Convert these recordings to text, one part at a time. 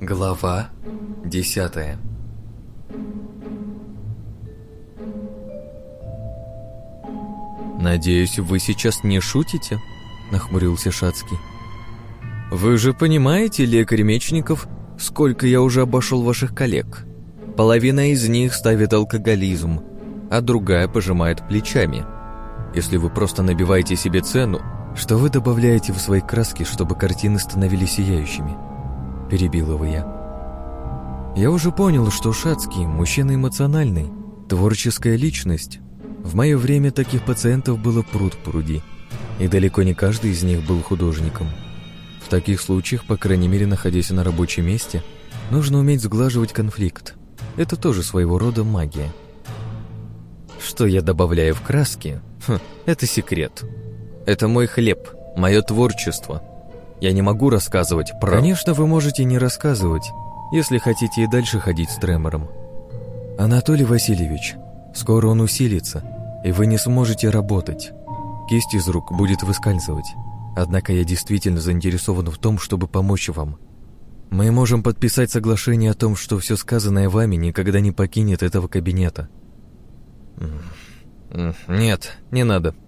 Глава десятая «Надеюсь, вы сейчас не шутите?» — нахмурился Шацкий. «Вы же понимаете, лекарь Мечников, сколько я уже обошел ваших коллег? Половина из них ставит алкоголизм, а другая пожимает плечами. Если вы просто набиваете себе цену, что вы добавляете в свои краски, чтобы картины становились сияющими?» Перебил его я. Я уже понял, что Шацкий – мужчина эмоциональный, творческая личность. В мое время таких пациентов было пруд пруди, и далеко не каждый из них был художником. В таких случаях, по крайней мере, находясь на рабочем месте, нужно уметь сглаживать конфликт. Это тоже своего рода магия. Что я добавляю в краски? Хм, это секрет. Это мой хлеб, мое творчество. Я не могу рассказывать про... Конечно, вы можете не рассказывать, если хотите и дальше ходить с тремором. Анатолий Васильевич, скоро он усилится, и вы не сможете работать. Кисть из рук будет выскальзывать. Однако я действительно заинтересован в том, чтобы помочь вам. Мы можем подписать соглашение о том, что все сказанное вами никогда не покинет этого кабинета. «Нет, не надо», —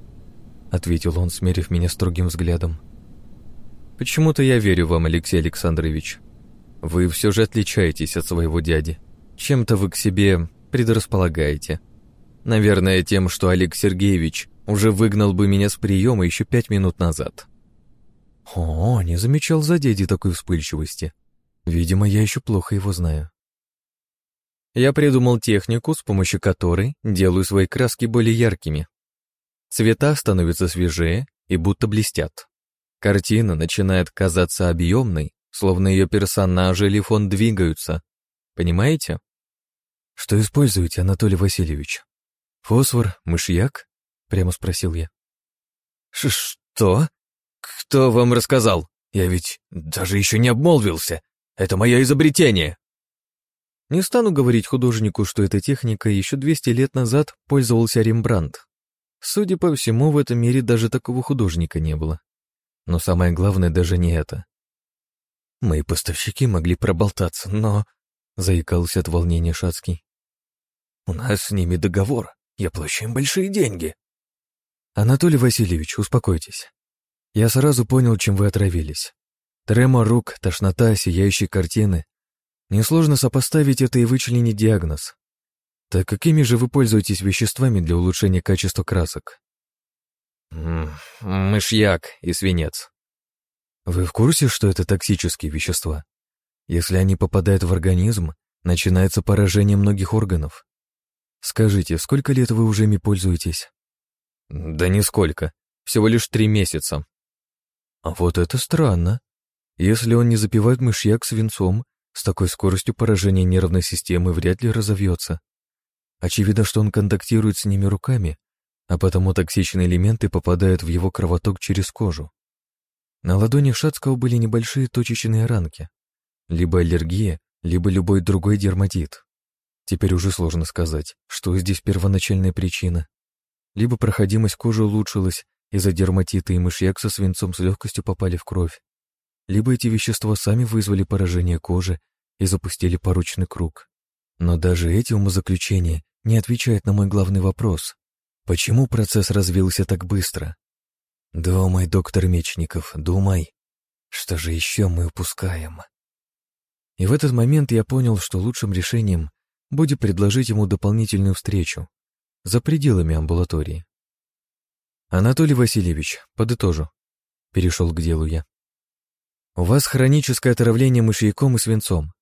ответил он, смерив меня строгим взглядом. «Почему-то я верю вам, Алексей Александрович. Вы все же отличаетесь от своего дяди. Чем-то вы к себе предрасполагаете. Наверное, тем, что Олег Сергеевич уже выгнал бы меня с приема еще пять минут назад». О, не замечал за дяди такой вспыльчивости. Видимо, я еще плохо его знаю. Я придумал технику, с помощью которой делаю свои краски более яркими. Цвета становятся свежее и будто блестят. Картина начинает казаться объемной, словно ее персонажи или фон двигаются. Понимаете? Что используете, Анатолий Васильевич? Фосфор, мышьяк? Прямо спросил я. Ш что? Кто вам рассказал? Я ведь даже еще не обмолвился. Это мое изобретение. Не стану говорить художнику, что эта техника еще 200 лет назад пользовался Рембрандт. Судя по всему, в этом мире даже такого художника не было. Но самое главное даже не это. Мои поставщики могли проболтаться, но... Заикался от волнения Шацкий. У нас с ними договор. Я плачу им большие деньги. Анатолий Васильевич, успокойтесь. Я сразу понял, чем вы отравились. Трема рук, тошнота, сияющие картины Несложно сопоставить это и вычленить диагноз. Так какими же вы пользуетесь веществами для улучшения качества красок? Мышьяк и свинец. Вы в курсе, что это токсические вещества? Если они попадают в организм, начинается поражение многих органов. Скажите, сколько лет вы уже ими пользуетесь? Да нисколько, всего лишь три месяца. А вот это странно. Если он не запивает мышьяк свинцом, с такой скоростью поражение нервной системы вряд ли разовьется. Очевидно, что он контактирует с ними руками, а потому токсичные элементы попадают в его кровоток через кожу. На ладони Шацкого были небольшие точечные ранки. Либо аллергия, либо любой другой дерматит. Теперь уже сложно сказать, что здесь первоначальная причина. Либо проходимость кожи улучшилась из-за дерматита и мышьяк со свинцом с легкостью попали в кровь, либо эти вещества сами вызвали поражение кожи и запустили порочный круг. Но даже эти умозаключения не отвечают на мой главный вопрос. Почему процесс развился так быстро? Думай, доктор Мечников, думай. Что же еще мы упускаем? И в этот момент я понял, что лучшим решением будет предложить ему дополнительную встречу за пределами амбулатории. Анатолий Васильевич, подытожу. Перешел к делу я. У вас хроническое отравление мышьяком и свинцом.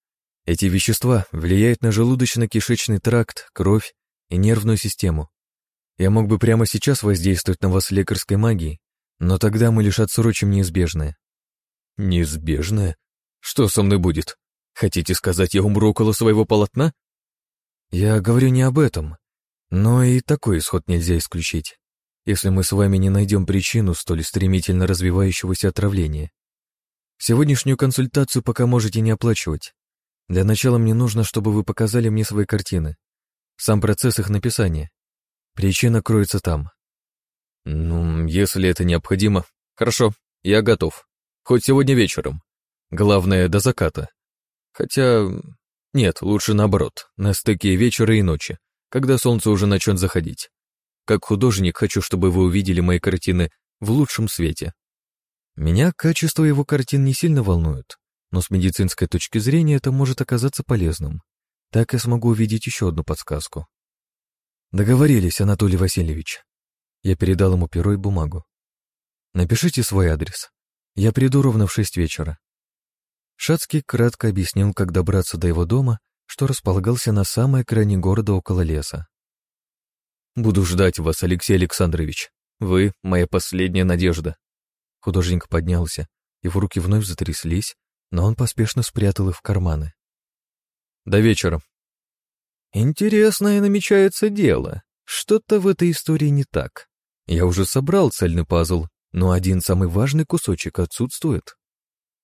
Эти вещества влияют на желудочно-кишечный тракт, кровь и нервную систему. Я мог бы прямо сейчас воздействовать на вас лекарской магией, но тогда мы лишь отсрочим неизбежное. Неизбежное? Что со мной будет? Хотите сказать, я умру около своего полотна? Я говорю не об этом, но и такой исход нельзя исключить, если мы с вами не найдем причину столь стремительно развивающегося отравления. Сегодняшнюю консультацию пока можете не оплачивать. Для начала мне нужно, чтобы вы показали мне свои картины. Сам процесс их написания. Причина кроется там. Ну, если это необходимо. Хорошо, я готов. Хоть сегодня вечером. Главное, до заката. Хотя... Нет, лучше наоборот, на стыке вечера и ночи, когда солнце уже начнет заходить. Как художник хочу, чтобы вы увидели мои картины в лучшем свете. Меня качество его картин не сильно волнует, но с медицинской точки зрения это может оказаться полезным. Так я смогу увидеть еще одну подсказку. Договорились, Анатолий Васильевич. Я передал ему перо и бумагу. Напишите свой адрес. Я приду ровно в шесть вечера. Шацкий кратко объяснил, как добраться до его дома, что располагался на самой окраине города около леса. «Буду ждать вас, Алексей Александрович. Вы — моя последняя надежда». Художник поднялся, его руки вновь затряслись, но он поспешно спрятал их в карманы. «До вечера». «Интересное намечается дело. Что-то в этой истории не так. Я уже собрал цельный пазл, но один самый важный кусочек отсутствует.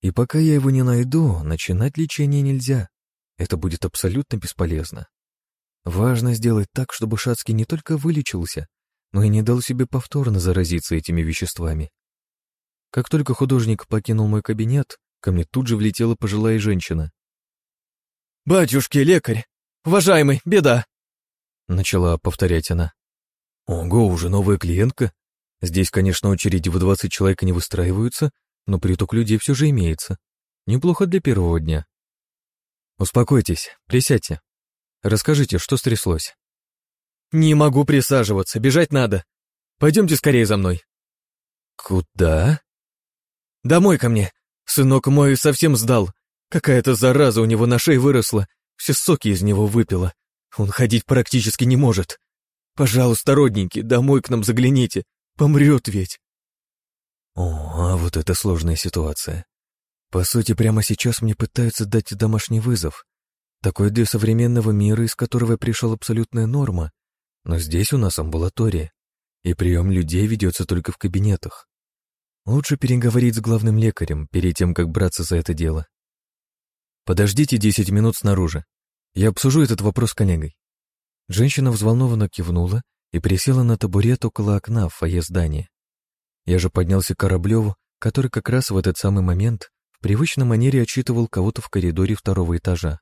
И пока я его не найду, начинать лечение нельзя. Это будет абсолютно бесполезно. Важно сделать так, чтобы Шацкий не только вылечился, но и не дал себе повторно заразиться этими веществами. Как только художник покинул мой кабинет, ко мне тут же влетела пожилая женщина. «Батюшки, лекарь! Уважаемый, беда!» Начала повторять она. «Ого, уже новая клиентка? Здесь, конечно, очереди в 20 человек не выстраиваются, но приток людей все же имеется. Неплохо для первого дня. Успокойтесь, присядьте. Расскажите, что стряслось. Не могу присаживаться, бежать надо. Пойдемте скорее за мной. Куда? Домой ко мне. Сынок мой совсем сдал. Какая-то зараза у него на шее выросла, все соки из него выпила. Он ходить практически не может. Пожалуйста, родненький, домой к нам загляните. Помрет ведь. О, а вот это сложная ситуация. По сути, прямо сейчас мне пытаются дать домашний вызов. Такой для современного мира, из которого пришел абсолютная норма. Но здесь у нас амбулатория, и прием людей ведется только в кабинетах. Лучше переговорить с главным лекарем перед тем, как браться за это дело. Подождите 10 минут снаружи. Я обсужу этот вопрос с коллегой. Женщина взволнованно кивнула и присела на табурет около окна в фойе здания. Я же поднялся к Кораблеву, который как раз в этот самый момент в привычной манере отчитывал кого-то в коридоре второго этажа.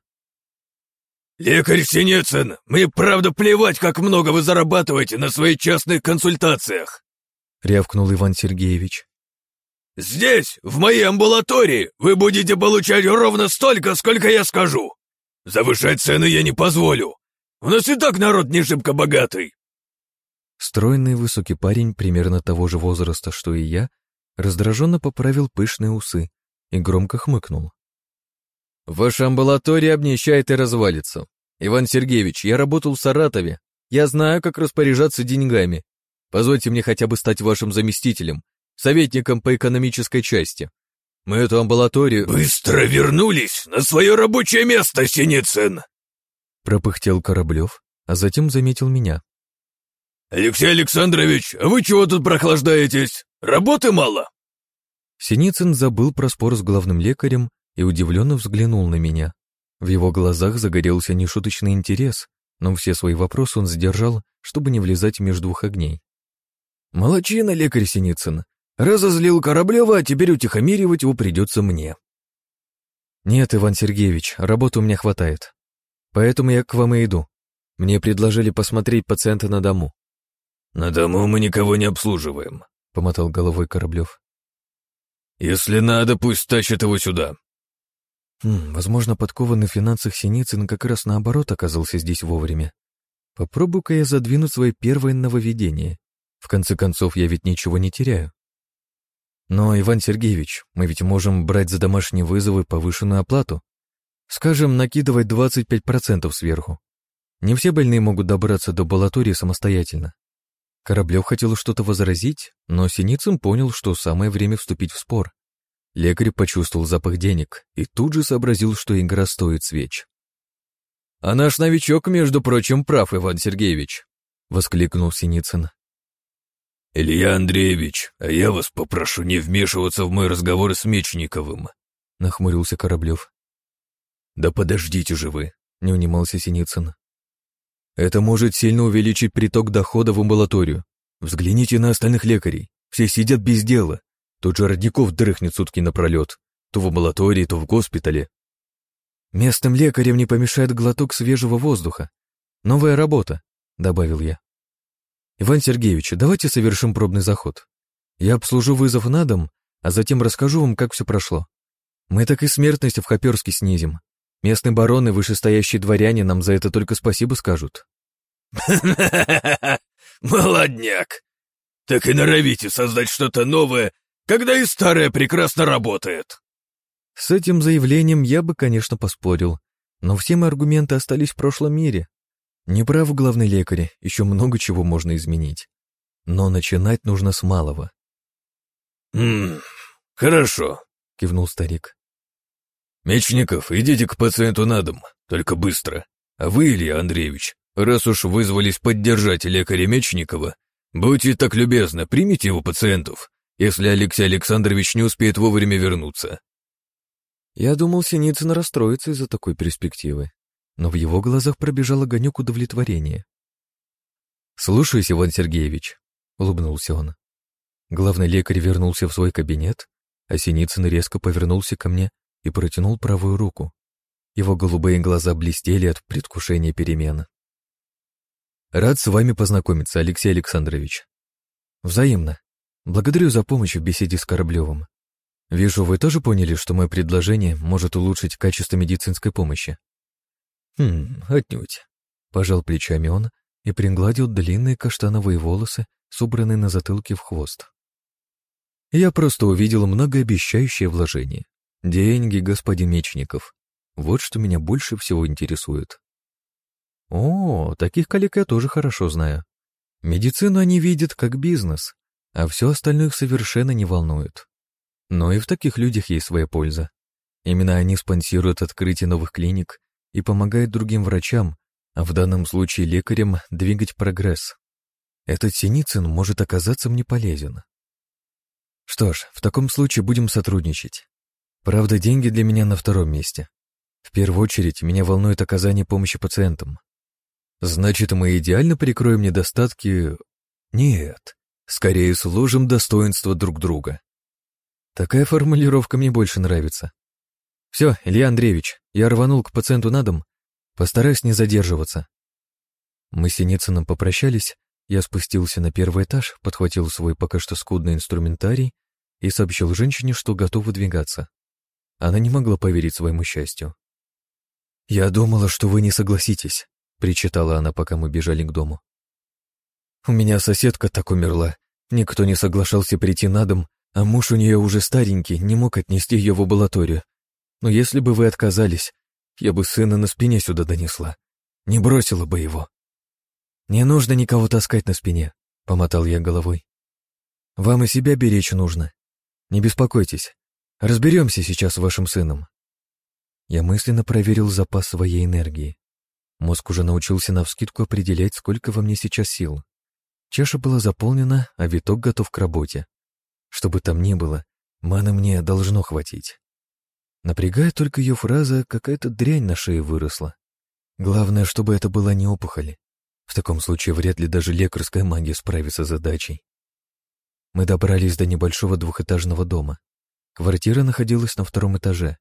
«Лекарь Синицын, мне правда плевать, как много вы зарабатываете на своих частных консультациях!» — рявкнул Иван Сергеевич. «Здесь, в моей амбулатории, вы будете получать ровно столько, сколько я скажу. Завышать цены я не позволю. У нас и так народ не шибко богатый. Стройный высокий парень, примерно того же возраста, что и я, раздраженно поправил пышные усы и громко хмыкнул. «Ваша амбулатория обнищает и развалится. Иван Сергеевич, я работал в Саратове. Я знаю, как распоряжаться деньгами. Позвольте мне хотя бы стать вашим заместителем, советником по экономической части. Мы эту амбулаторию...» «Быстро вернулись на свое рабочее место, Синицын!» Пропыхтел Кораблев, а затем заметил меня. «Алексей Александрович, а вы чего тут прохлаждаетесь? Работы мало?» Синицын забыл про спор с главным лекарем и удивленно взглянул на меня. В его глазах загорелся нешуточный интерес, но все свои вопросы он сдержал, чтобы не влезать между двух огней. «Молодчина, лекарь Синицын. Разозлил Кораблева, а теперь утихомиривать его придется мне». «Нет, Иван Сергеевич, работы у меня хватает. Поэтому я к вам и иду. Мне предложили посмотреть пациента на дому. «На дому мы никого не обслуживаем», — помотал головой Кораблев. «Если надо, пусть тащат его сюда». Хм, возможно, подкованный в финансах Синицын как раз наоборот оказался здесь вовремя. Попробую-ка я задвинуть свое первое нововведение. В конце концов, я ведь ничего не теряю. Но, Иван Сергеевич, мы ведь можем брать за домашние вызовы повышенную оплату. Скажем, накидывать 25% сверху. Не все больные могут добраться до амбулатории самостоятельно. Кораблев хотел что-то возразить, но Синицын понял, что самое время вступить в спор. Лекарь почувствовал запах денег и тут же сообразил, что игра стоит свеч. «А наш новичок, между прочим, прав, Иван Сергеевич», — воскликнул Синицын. «Илья Андреевич, а я вас попрошу не вмешиваться в мой разговор с Мечниковым», — нахмурился Кораблев. «Да подождите же вы», — не унимался Синицын. Это может сильно увеличить приток дохода в амбулаторию. Взгляните на остальных лекарей. Все сидят без дела. Тут же Родников дрыхнет сутки напролет. То в амбулатории, то в госпитале. Местным лекарям не помешает глоток свежего воздуха. Новая работа, добавил я. Иван Сергеевич, давайте совершим пробный заход. Я обслужу вызов на дом, а затем расскажу вам, как все прошло. Мы так и смертность в Хоперске снизим. Местные бароны, вышестоящие дворяне нам за это только спасибо скажут. Молодняк! Так и норовите создать что-то новое, когда и старое прекрасно работает. С этим заявлением я бы, конечно, поспорил, но все мои аргументы остались в прошлом мире. Не прав главный лекарь, еще много чего можно изменить. Но начинать нужно с малого. «Ммм, хорошо», — кивнул старик. «Мечников, идите к пациенту на дом, только быстро. А вы, Илья Андреевич, раз уж вызвались поддержать лекаря Мечникова, будьте так любезны, примите его пациентов, если Алексей Александрович не успеет вовремя вернуться. Я думал, Синицын расстроится из-за такой перспективы, но в его глазах пробежал огонек удовлетворения. «Слушаюсь, Иван Сергеевич», — улыбнулся он. Главный лекарь вернулся в свой кабинет, а Синицын резко повернулся ко мне и протянул правую руку. Его голубые глаза блестели от предвкушения перемен. «Рад с вами познакомиться, Алексей Александрович». «Взаимно. Благодарю за помощь в беседе с Кораблевым. Вижу, вы тоже поняли, что мое предложение может улучшить качество медицинской помощи. Хм, отнюдь. Пожал плечами он и пригладил длинные каштановые волосы, собранные на затылке в хвост. Я просто увидел многообещающее вложение. Деньги, господин Мечников. Вот что меня больше всего интересует. О, таких коллег я тоже хорошо знаю. Медицину они видят как бизнес, а все остальное их совершенно не волнует. Но и в таких людях есть своя польза. Именно они спонсируют открытие новых клиник и помогают другим врачам, а в данном случае лекарям, двигать прогресс. Этот Синицын может оказаться мне полезен. Что ж, в таком случае будем сотрудничать. Правда, деньги для меня на втором месте. В первую очередь, меня волнует оказание помощи пациентам. Значит, мы идеально прикроем недостатки... Нет, скорее сложим достоинства друг друга. Такая формулировка мне больше нравится. Все, Илья Андреевич, я рванул к пациенту на дом. Постараюсь не задерживаться. Мы с Синицыным попрощались, я спустился на первый этаж, подхватил свой пока что скудный инструментарий и сообщил женщине, что готов выдвигаться. Она не могла поверить своему счастью. «Я думала, что вы не согласитесь», — причитала она, пока мы бежали к дому. «У меня соседка так умерла. Никто не соглашался прийти на дом, а муж у нее уже старенький, не мог отнести ее в амбулаторию. Но если бы вы отказались, я бы сына на спине сюда донесла. Не бросила бы его. Не нужно никого таскать на спине, помотал я головой. Вам и себя беречь нужно. Не беспокойтесь. Разберемся сейчас с вашим сыном. Я мысленно проверил запас своей энергии. Мозг уже научился навскидку определять, сколько во мне сейчас сил. Чаша была заполнена, а виток готов к работе. Что бы там ни было, маны мне должно хватить. Напрягает только ее фраза «какая-то дрянь на шее выросла». Главное, чтобы это была не опухоль. В таком случае вряд ли даже лекарская магия справится с задачей. Мы добрались до небольшого двухэтажного дома. Квартира находилась на втором этаже.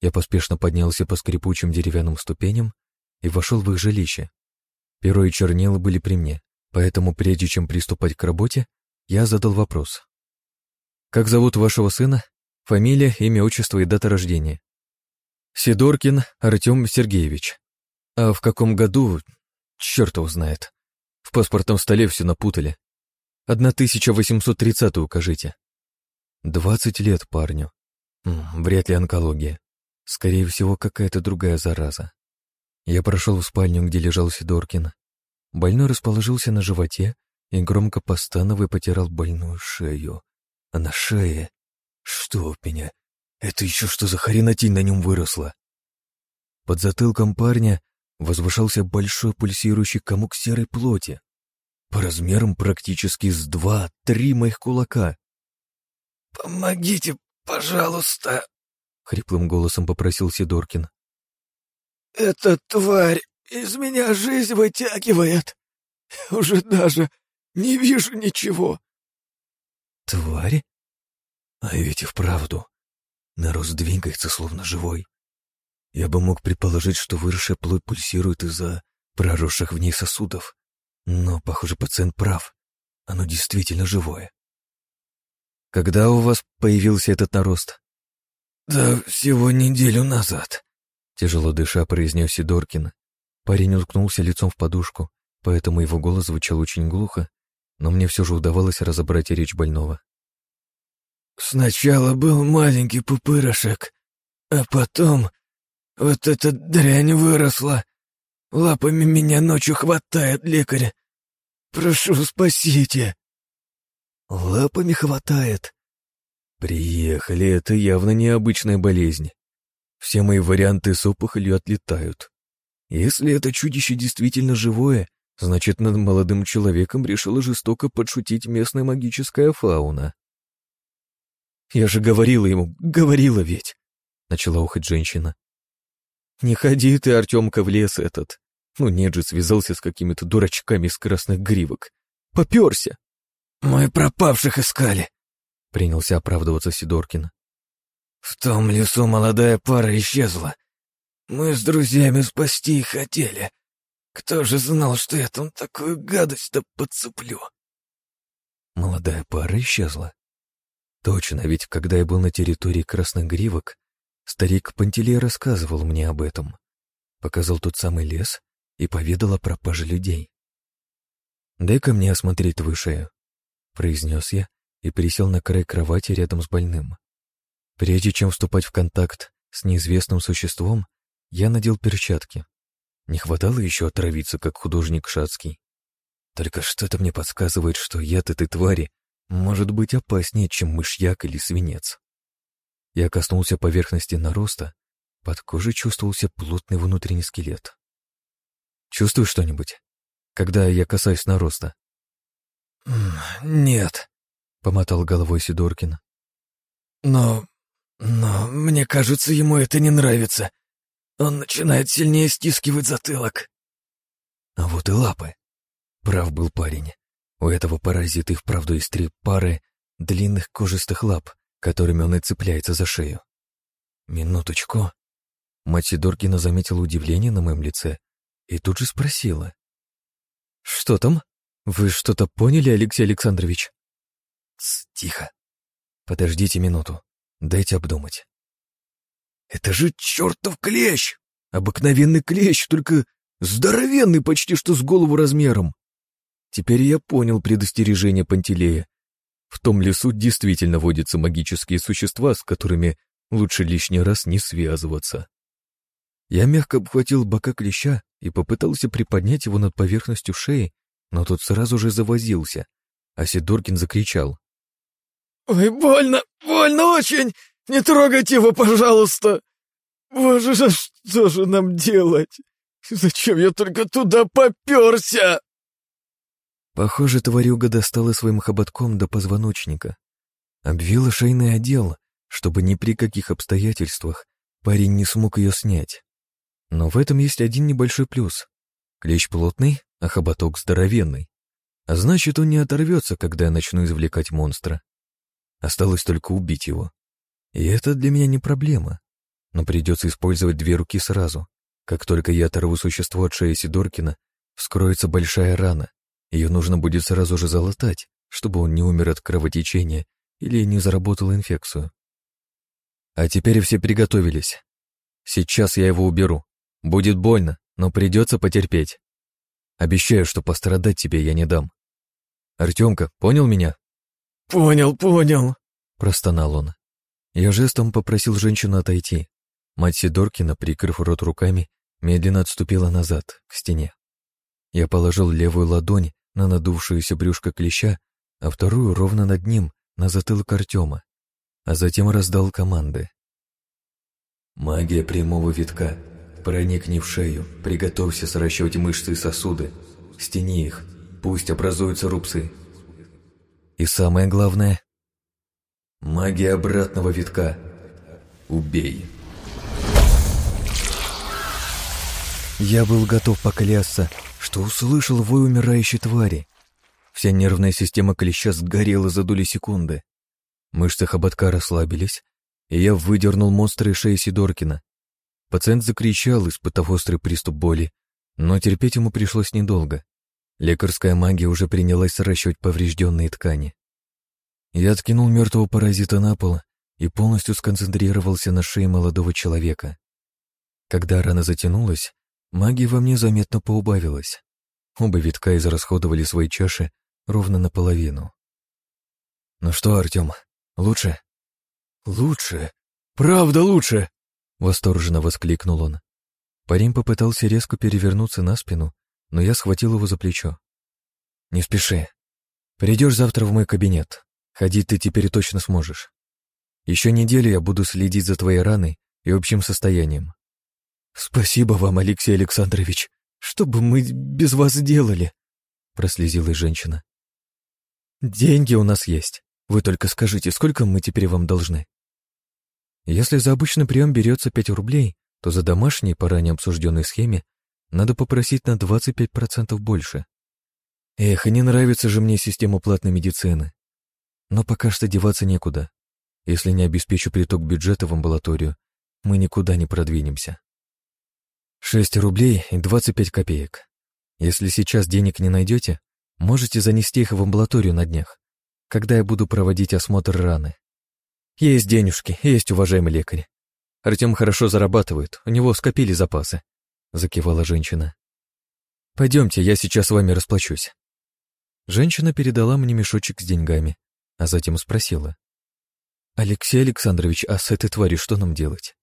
Я поспешно поднялся по скрипучим деревянным ступеням и вошел в их жилище. Перо и чернила были при мне, поэтому прежде чем приступать к работе, я задал вопрос. Как зовут вашего сына? Фамилия, имя, отчество и дата рождения. Сидоркин Артем Сергеевич. А в каком году? Черт его знает. В паспортном столе все напутали. 1830 укажите. Двадцать лет парню. Вряд ли онкология. Скорее всего, какая-то другая зараза. Я прошел в спальню, где лежал Сидоркин. Больной расположился на животе и громко постановая потирал больную шею. А на шее... Что меня? Это еще что за хренотень на нем выросла? Под затылком парня возвышался большой пульсирующий комок серой плоти, по размерам практически с два-три моих кулака. «Помогите, пожалуйста!» — хриплым голосом попросил Сидоркин. «Эта тварь из меня жизнь вытягивает. Уже даже не вижу ничего. «Тварь?» А ведь и вправду. Нарост двигается, словно живой. Я бы мог предположить, что выросшая плоть пульсирует из-за проросших в ней сосудов. Но, похоже, пациент прав. Оно действительно живое. Когда у вас появился этот нарост? Да всего неделю назад, тяжело дыша произнес Сидоркин. Парень уткнулся лицом в подушку, поэтому его голос звучал очень глухо, но мне все же удавалось разобрать речь больного. «Сначала был маленький пупырышек, а потом вот эта дрянь выросла. Лапами меня ночью хватает, лекарь. Прошу, спасите!» «Лапами хватает?» «Приехали, это явно необычная болезнь. Все мои варианты с опухолью отлетают. Если это чудище действительно живое, значит, над молодым человеком решила жестоко подшутить местная магическая фауна. «Я же говорила ему, говорила ведь!» — начала ухать женщина. «Не ходи ты, Артемка, в лес этот. Ну нет же, связался с какими-то дурачками из красных гривок. Поперся!» «Мы пропавших искали!» — принялся оправдываться Сидоркин. «В том лесу молодая пара исчезла. Мы с друзьями спасти их хотели. Кто же знал, что я там такую гадость-то подцеплю?» Молодая пара исчезла. Точно, ведь когда я был на территории красных гривок, старик Пантелей рассказывал мне об этом. Показал тот самый лес и поведал о пропаже людей. «Дай-ка мне осмотреть твою шею», — произнес я и присел на край кровати рядом с больным. Прежде чем вступать в контакт с неизвестным существом, я надел перчатки. Не хватало еще отравиться, как художник Шацкий. Только что-то мне подсказывает, что яд этой твари может быть опаснее, чем мышьяк или свинец. Я коснулся поверхности нароста, под кожей чувствовался плотный внутренний скелет. Чувствую что-нибудь, когда я касаюсь нароста? «Нет», — помотал головой Сидоркин. «Но... но мне кажется, ему это не нравится. Он начинает сильнее стискивать затылок». А вот и лапы. Прав был парень. У этого паразита и вправду есть три пары длинных кожистых лап, которыми он и цепляется за шею. Минуточку. Мать Сидоркина заметила удивление на моем лице и тут же спросила. «Что там? Вы что-то поняли, Алексей Александрович?» Тс, «Тихо. Подождите минуту. Дайте обдумать». «Это же чертов клещ! Обыкновенный клещ, только здоровенный почти что с голову размером. Теперь я понял предостережение Пантелея. В том лесу действительно водятся магические существа, с которыми лучше лишний раз не связываться. Я мягко обхватил бока клеща и попытался приподнять его над поверхностью шеи, но тот сразу же завозился, а Сидоркин закричал. «Ой, больно, больно очень! Не трогайте его, пожалуйста! Боже, что же нам делать? Зачем я только туда поперся?» Похоже, тварюга достала своим хоботком до позвоночника. Обвила шейный отдел, чтобы ни при каких обстоятельствах парень не смог ее снять. Но в этом есть один небольшой плюс. Клещ плотный, а хоботок здоровенный. А значит, он не оторвется, когда я начну извлекать монстра. Осталось только убить его. И это для меня не проблема. Но придется использовать две руки сразу. Как только я оторву существо от шеи Сидоркина, вскроется большая рана, ее нужно будет сразу же залатать, чтобы он не умер от кровотечения или не заработал инфекцию. А теперь все приготовились. Сейчас я его уберу. Будет больно, но придется потерпеть. Обещаю, что пострадать тебе я не дам. Артемка, понял меня? Понял, понял, простонал он. Я жестом попросил женщину отойти. Мать Сидоркина, прикрыв рот руками, медленно отступила назад, к стене. Я положил левую ладонь на надувшуюся брюшко клеща, а вторую ровно над ним, на затылок Артема, а затем раздал команды. «Магия прямого витка. Проникни в шею, приготовься сращивать мышцы и сосуды. Стяни их, пусть образуются рубцы. И самое главное — магия обратного витка. Убей». Я был готов поклясться, что услышал вой умирающей твари. Вся нервная система клеща сгорела за доли секунды. Мышцы хоботка расслабились, и я выдернул монстра из шеи Сидоркина. Пациент закричал, испытав острый приступ боли, но терпеть ему пришлось недолго. Лекарская магия уже принялась сращивать поврежденные ткани. Я откинул мертвого паразита на пол и полностью сконцентрировался на шее молодого человека. Когда рана затянулась, магия во мне заметно поубавилась. Оба витка израсходовали свои чаши ровно наполовину. «Ну что, Артем, лучше?» «Лучше? Правда лучше!» — восторженно воскликнул он. Парень попытался резко перевернуться на спину, но я схватил его за плечо. «Не спеши. Придешь завтра в мой кабинет. Ходить ты теперь точно сможешь. Еще неделю я буду следить за твоей раной и общим состоянием. Спасибо вам, Алексей Александрович. Что бы мы без вас делали? Прослезилась женщина. Деньги у нас есть. Вы только скажите, сколько мы теперь вам должны? Если за обычный прием берется 5 рублей, то за домашний по ранее обсужденной схеме надо попросить на 25% больше. Эх, не нравится же мне система платной медицины. Но пока что деваться некуда. Если не обеспечу приток бюджета в амбулаторию, мы никуда не продвинемся. 6 рублей и 25 копеек. Если сейчас денег не найдете, можете занести их в амбулаторию на днях, когда я буду проводить осмотр раны. Есть денежки, есть уважаемый лекарь. Артем хорошо зарабатывает, у него скопили запасы. — закивала женщина. «Пойдемте, я сейчас с вами расплачусь». Женщина передала мне мешочек с деньгами, а затем спросила. «Алексей Александрович, а с этой тварью что нам делать?»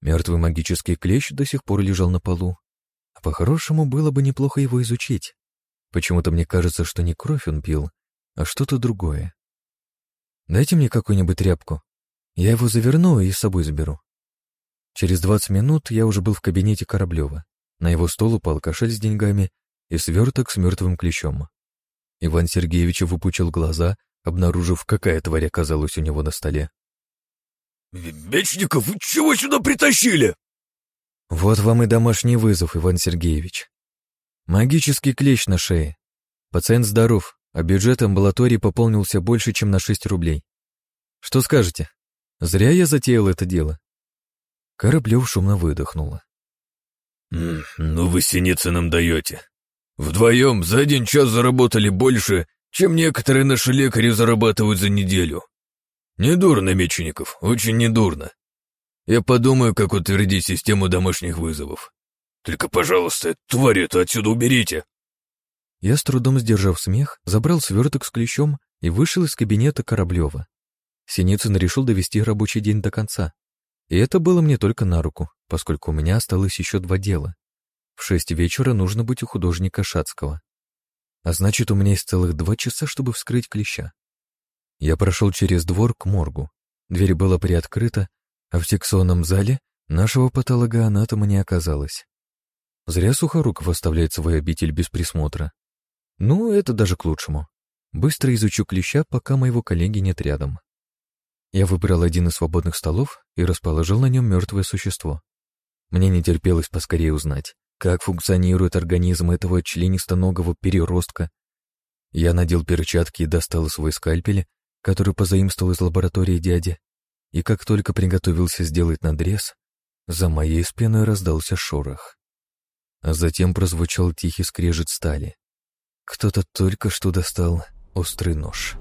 Мертвый магический клещ до сих пор лежал на полу. А по-хорошему было бы неплохо его изучить. Почему-то мне кажется, что не кровь он пил, а что-то другое. Дайте мне какую-нибудь тряпку. Я его заверну и с собой заберу. Через 20 минут я уже был в кабинете Кораблева. На его стол упал кошель с деньгами и сверток с мертвым клещом. Иван Сергеевич выпучил глаза, обнаружив, какая тварь оказалась у него на столе. «Мечников, вы чего сюда притащили?» «Вот вам и домашний вызов, Иван Сергеевич. Магический клещ на шее. Пациент здоров, а бюджет амбулатории пополнился больше, чем на 6 рублей. Что скажете? Зря я затеял это дело. Кораблев шумно выдохнула. «Ну вы нам даете. Вдвоем за один час заработали больше, чем некоторые наши лекари зарабатывают за неделю. Недурно, Мечеников, очень недурно. Я подумаю, как утвердить систему домашних вызовов. Только, пожалуйста, тварь эту отсюда уберите!» Я с трудом сдержав смех, забрал сверток с клещом и вышел из кабинета Кораблева. Синицын решил довести рабочий день до конца. И это было мне только на руку, поскольку у меня осталось еще два дела. В шесть вечера нужно быть у художника Шацкого. А значит, у меня есть целых два часа, чтобы вскрыть клеща. Я прошел через двор к моргу. Дверь была приоткрыта, а в секционном зале нашего патологоанатома не оказалось. Зря Сухоруков оставляет свой обитель без присмотра. Ну, это даже к лучшему. Быстро изучу клеща, пока моего коллеги нет рядом. Я выбрал один из свободных столов и расположил на нем мертвое существо. Мне не терпелось поскорее узнать, как функционирует организм этого членистоногого переростка. Я надел перчатки и достал свой скальпель, который позаимствовал из лаборатории дяди, и как только приготовился сделать надрез, за моей спиной раздался шорох. А затем прозвучал тихий скрежет стали. Кто-то только что достал острый нож.